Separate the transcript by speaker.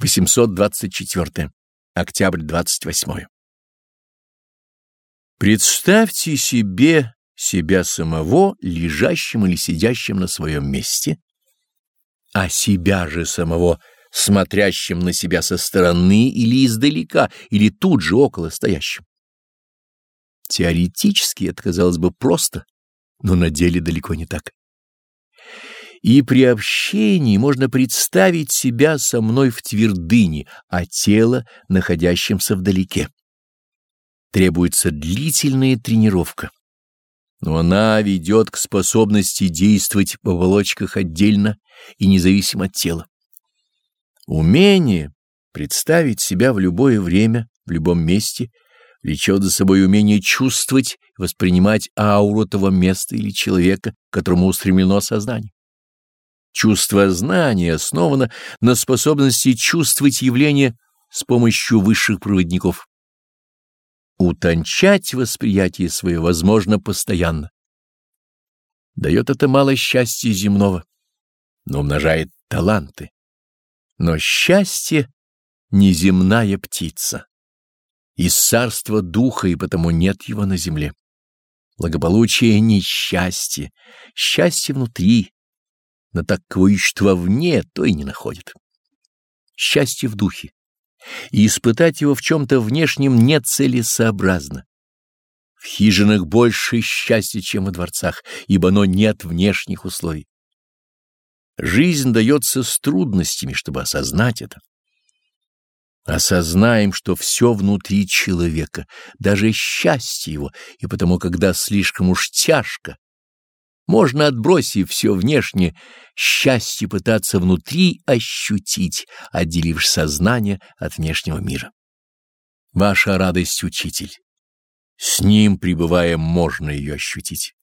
Speaker 1: 824. Октябрь 28. Представьте себе себя самого, лежащим или сидящим на своем месте, а себя же самого, смотрящим на себя со стороны или издалека, или тут же около стоящим. Теоретически это казалось бы просто, но на деле далеко не так. И при общении можно представить себя со мной в твердыне, а тело, находящимся вдалеке. Требуется длительная тренировка, но она ведет к способности действовать в оболочках отдельно и независимо от тела. Умение представить себя в любое время, в любом месте влечет за собой умение чувствовать воспринимать ауру того места или человека, к которому устремлено сознание. Чувство знания основано на способности чувствовать явления с помощью высших проводников. Утончать восприятие свое возможно постоянно. Дает это мало счастья земного, но умножает таланты. Но счастье — неземная птица. Из царства духа, и потому нет его на земле. Благополучие — не счастье, счастье внутри, но так кого ищут вовне, то и не находят. Счастье в духе, и испытать его в чем-то внешнем нецелесообразно. В хижинах больше счастья, чем во дворцах, ибо оно нет внешних условий. Жизнь дается с трудностями, чтобы осознать это. Осознаем, что все внутри человека, даже счастье его, и потому, когда слишком уж тяжко, можно, отбросив все внешнее, счастье пытаться внутри ощутить, отделив сознание от внешнего мира. Ваша радость — учитель. С ним, пребывая, можно ее ощутить.